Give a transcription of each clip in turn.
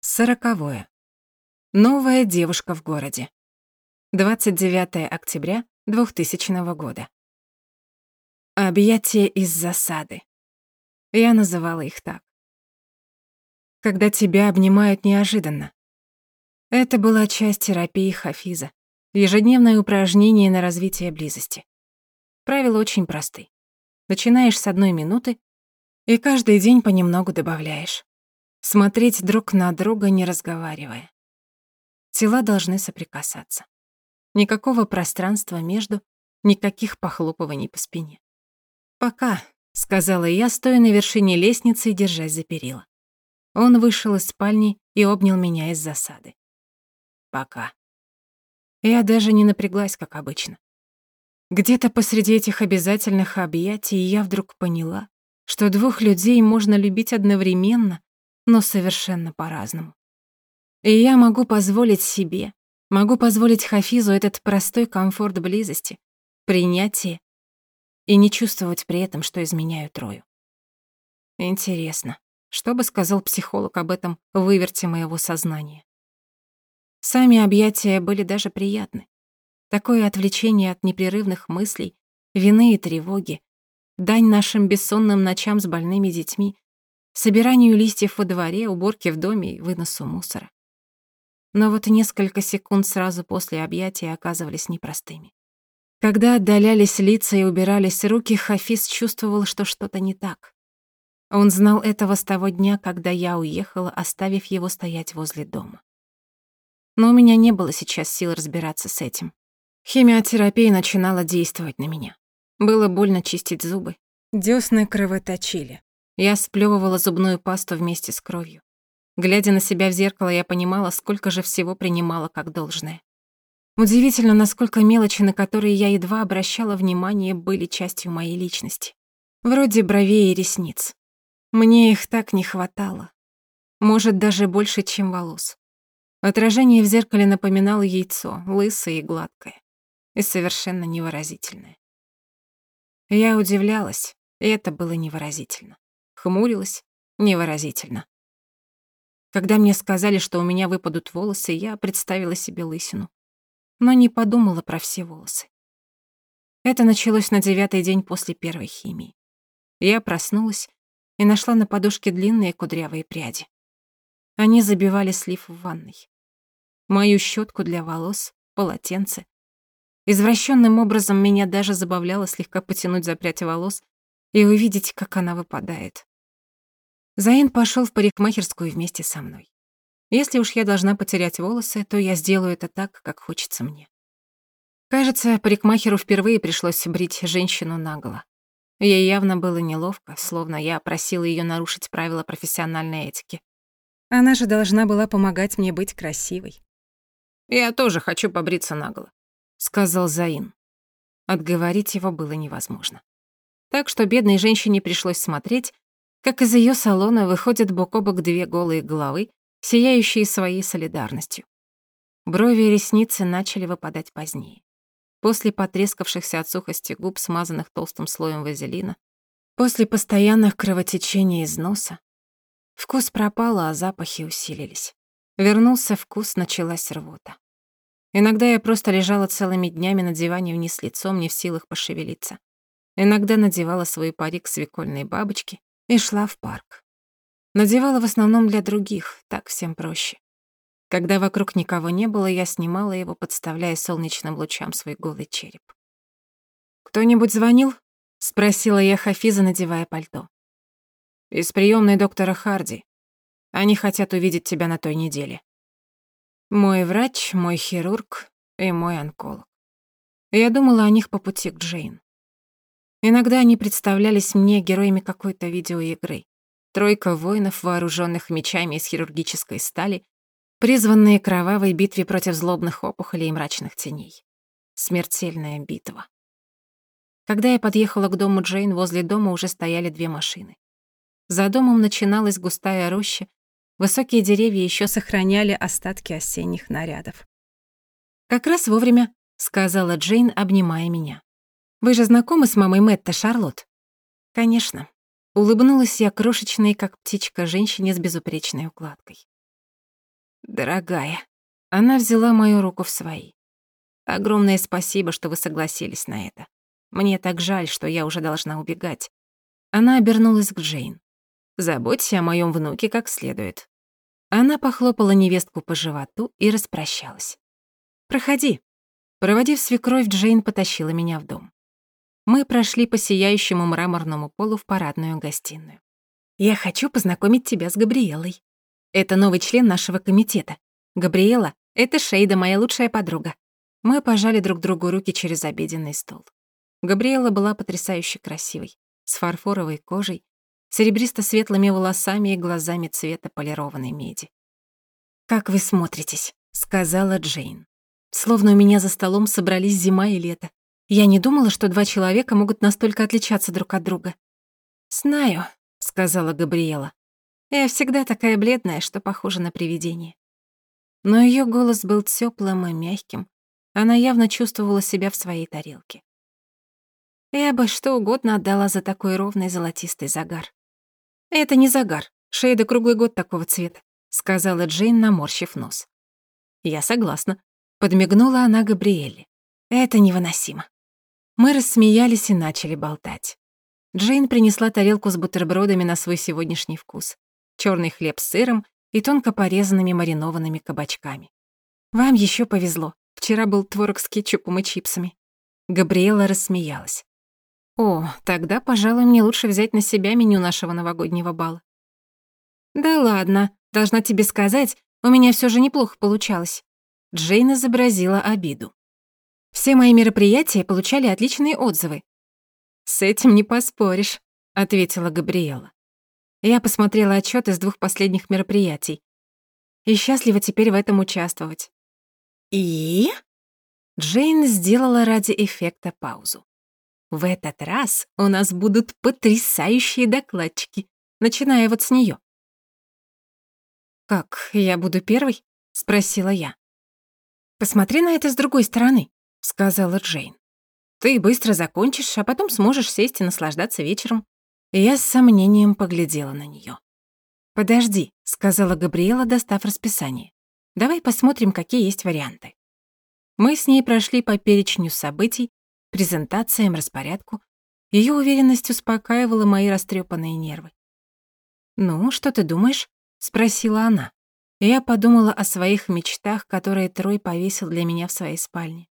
Сороковое. Новая девушка в городе. 29 октября 2000 года. Объятия из засады. Я называла их так. Когда тебя обнимают неожиданно. Это была часть терапии Хафиза. Ежедневное упражнение на развитие близости. Правила очень просты. Начинаешь с одной минуты и каждый день понемногу добавляешь. Смотреть друг на друга, не разговаривая. Тела должны соприкасаться. Никакого пространства между, никаких похлопываний по спине. «Пока», — сказала я, стоя на вершине лестницы и держась за перила. Он вышел из спальни и обнял меня из засады. «Пока». Я даже не напряглась, как обычно. Где-то посреди этих обязательных объятий я вдруг поняла, что двух людей можно любить одновременно, но совершенно по-разному. И я могу позволить себе, могу позволить Хафизу этот простой комфорт близости, принятие и не чувствовать при этом, что изменяю Трою. Интересно, что бы сказал психолог об этом выверте моего сознания? Сами объятия были даже приятны. Такое отвлечение от непрерывных мыслей, вины и тревоги, дань нашим бессонным ночам с больными детьми, собиранию листьев во дворе, уборке в доме и выносу мусора. Но вот несколько секунд сразу после объятия оказывались непростыми. Когда отдалялись лица и убирались руки, Хафиз чувствовал, что что-то не так. Он знал этого с того дня, когда я уехала, оставив его стоять возле дома. Но у меня не было сейчас сил разбираться с этим. Химиотерапия начинала действовать на меня. Было больно чистить зубы. Дёсны кровоточили. Я сплёвывала зубную пасту вместе с кровью. Глядя на себя в зеркало, я понимала, сколько же всего принимала как должное. Удивительно, насколько мелочи, на которые я едва обращала внимание, были частью моей личности. Вроде бровей и ресниц. Мне их так не хватало. Может, даже больше, чем волос. Отражение в зеркале напоминало яйцо, лысое и гладкое, и совершенно невыразительное. Я удивлялась, и это было невыразительно. Хмурилась, невыразительно. Когда мне сказали, что у меня выпадут волосы, я представила себе лысину но не подумала про все волосы. Это началось на девятый день после первой химии. Я проснулась и нашла на подушке длинные кудрявые пряди. Они забивали слив в ванной. Мою щетку для волос, полотенце. Извращенным образом меня даже забавляло слегка потянуть за прядь волос и увидеть, как она выпадает. Заин пошел в парикмахерскую вместе со мной. Если уж я должна потерять волосы, то я сделаю это так, как хочется мне. Кажется, парикмахеру впервые пришлось брить женщину наголо. Ей явно было неловко, словно я просила ее нарушить правила профессиональной этики. Она же должна была помогать мне быть красивой. «Я тоже хочу побриться наголо», — сказал Заин. Отговорить его было невозможно. Так что бедной женщине пришлось смотреть, как из ее салона выходят бок о бок две голые головы сияющие своей солидарностью. Брови и ресницы начали выпадать позднее. После потрескавшихся от сухости губ, смазанных толстым слоем вазелина, после постоянных кровотечений из носа, вкус пропал, а запахи усилились. Вернулся вкус, началась рвота. Иногда я просто лежала целыми днями на диване вниз лицом, не в силах пошевелиться. Иногда надевала свой парик свекольной бабочки и шла в парк. Надевала в основном для других, так всем проще. Когда вокруг никого не было, я снимала его, подставляя солнечным лучам свой голый череп. «Кто-нибудь звонил?» — спросила я Хафиза, надевая пальто. «Из приёмной доктора Харди. Они хотят увидеть тебя на той неделе. Мой врач, мой хирург и мой онколог. Я думала о них по пути к Джейн. Иногда они представлялись мне героями какой-то видеоигры. Тройка воинов, вооруженных мечами из хирургической стали, призванные к кровавой битве против злобных опухолей и мрачных теней. Смертельная битва. Когда я подъехала к дому Джейн, возле дома уже стояли две машины. За домом начиналась густая роща, высокие деревья еще сохраняли остатки осенних нарядов. «Как раз вовремя», — сказала Джейн, обнимая меня. «Вы же знакомы с мамой Мэтта, Шарлотт?» «Конечно», Улыбнулась я крошечной, как птичка, женщине с безупречной укладкой. Дорогая. Она взяла мою руку в свои. Огромное спасибо, что вы согласились на это. Мне так жаль, что я уже должна убегать. Она обернулась к Джейн. Заботься о моем внуке как следует. Она похлопала невестку по животу и распрощалась. Проходи. Проводив свекровь, Джейн потащила меня в дом. Мы прошли по сияющему мраморному полу в парадную гостиную. Я хочу познакомить тебя с Габриэлой. Это новый член нашего комитета. Габриэла — это Шейда, моя лучшая подруга. Мы пожали друг другу руки через обеденный стол. Габриэла была потрясающе красивой, с фарфоровой кожей, серебристо-светлыми волосами и глазами цвета полированной меди. «Как вы смотритесь», — сказала Джейн. «Словно у меня за столом собрались зима и лето. Я не думала, что два человека могут настолько отличаться друг от друга». «Знаю», — сказала Габриэла. «Я всегда такая бледная, что похожа на привидение». Но её голос был тёплым и мягким. Она явно чувствовала себя в своей тарелке. Я бы что угодно отдала за такой ровный золотистый загар. «Это не загар. Шейда круглый год такого цвета», — сказала Джейн, наморщив нос. «Я согласна», — подмигнула она Габриэле. «Это невыносимо». Мы рассмеялись и начали болтать. Джейн принесла тарелку с бутербродами на свой сегодняшний вкус. Чёрный хлеб с сыром и тонко порезанными маринованными кабачками. «Вам ещё повезло. Вчера был творог с кетчупом и чипсами». Габриэла рассмеялась. «О, тогда, пожалуй, мне лучше взять на себя меню нашего новогоднего бала». «Да ладно, должна тебе сказать, у меня всё же неплохо получалось». Джейн изобразила обиду. «Все мои мероприятия получали отличные отзывы». «С этим не поспоришь», — ответила Габриэла. Я посмотрела отчёт из двух последних мероприятий и счастлива теперь в этом участвовать. «И?» Джейн сделала ради эффекта паузу. В этот раз у нас будут потрясающие докладчики, начиная вот с неё. «Как, я буду первой?» — спросила я. «Посмотри на это с другой стороны», — сказала Джейн. «Ты быстро закончишь, а потом сможешь сесть и наслаждаться вечером». И я с сомнением поглядела на неё. «Подожди», — сказала Габриэла, достав расписание. «Давай посмотрим, какие есть варианты». Мы с ней прошли по перечню событий, презентациям, распорядку. Ее уверенность успокаивала мои растрепанные нервы. «Ну, что ты думаешь?» — спросила она. я подумала о своих мечтах, которые Трой повесил для меня в своей спальне.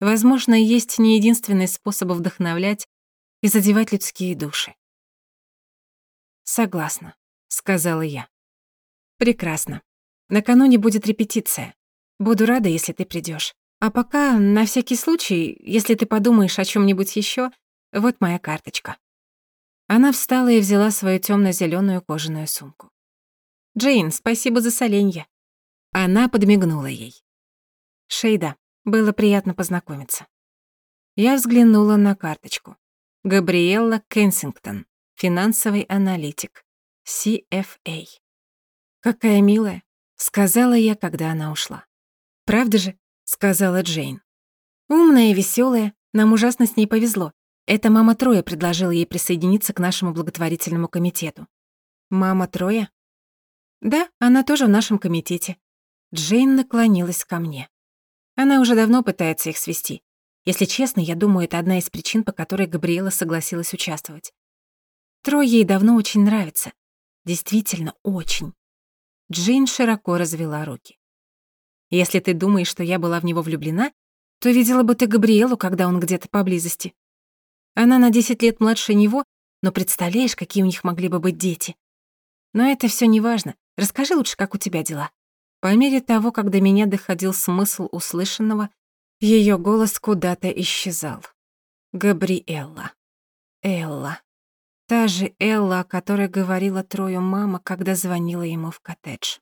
Возможно, есть не единственный способ вдохновлять и задевать людские души. «Согласна», — сказала я. «Прекрасно. Накануне будет репетиция. Буду рада, если ты придешь. А пока, на всякий случай, если ты подумаешь о чем нибудь еще, вот моя карточка». Она встала и взяла свою темно зеленую кожаную сумку. «Джейн, спасибо за соленье». Она подмигнула ей. «Шейда, было приятно познакомиться». Я взглянула на карточку. Габриэлла Кенсингтон, финансовый аналитик, CFA. «Какая милая», — сказала я, когда она ушла. «Правда же?» сказала Джейн. Умная и веселая, нам ужасно с ней повезло. Это мама Троя предложила ей присоединиться к нашему благотворительному комитету. Мама Троя? Да, она тоже в нашем комитете. Джейн наклонилась ко мне. Она уже давно пытается их свести. Если честно, я думаю, это одна из причин, по которой Габриэла согласилась участвовать. Трой ей давно очень нравится. Действительно, очень. Джейн широко развела руки. Если ты думаешь, что я была в него влюблена, то видела бы ты Габриэлу, когда он где-то поблизости. Она на 10 лет младше него, но представляешь, какие у них могли бы быть дети. Но это всё не важно. Расскажи лучше, как у тебя дела. По мере того, как до меня доходил смысл услышанного, её голос куда-то исчезал. Габриэлла. Элла. Та же Элла, о которой говорила Трою мама, когда звонила ему в коттедж.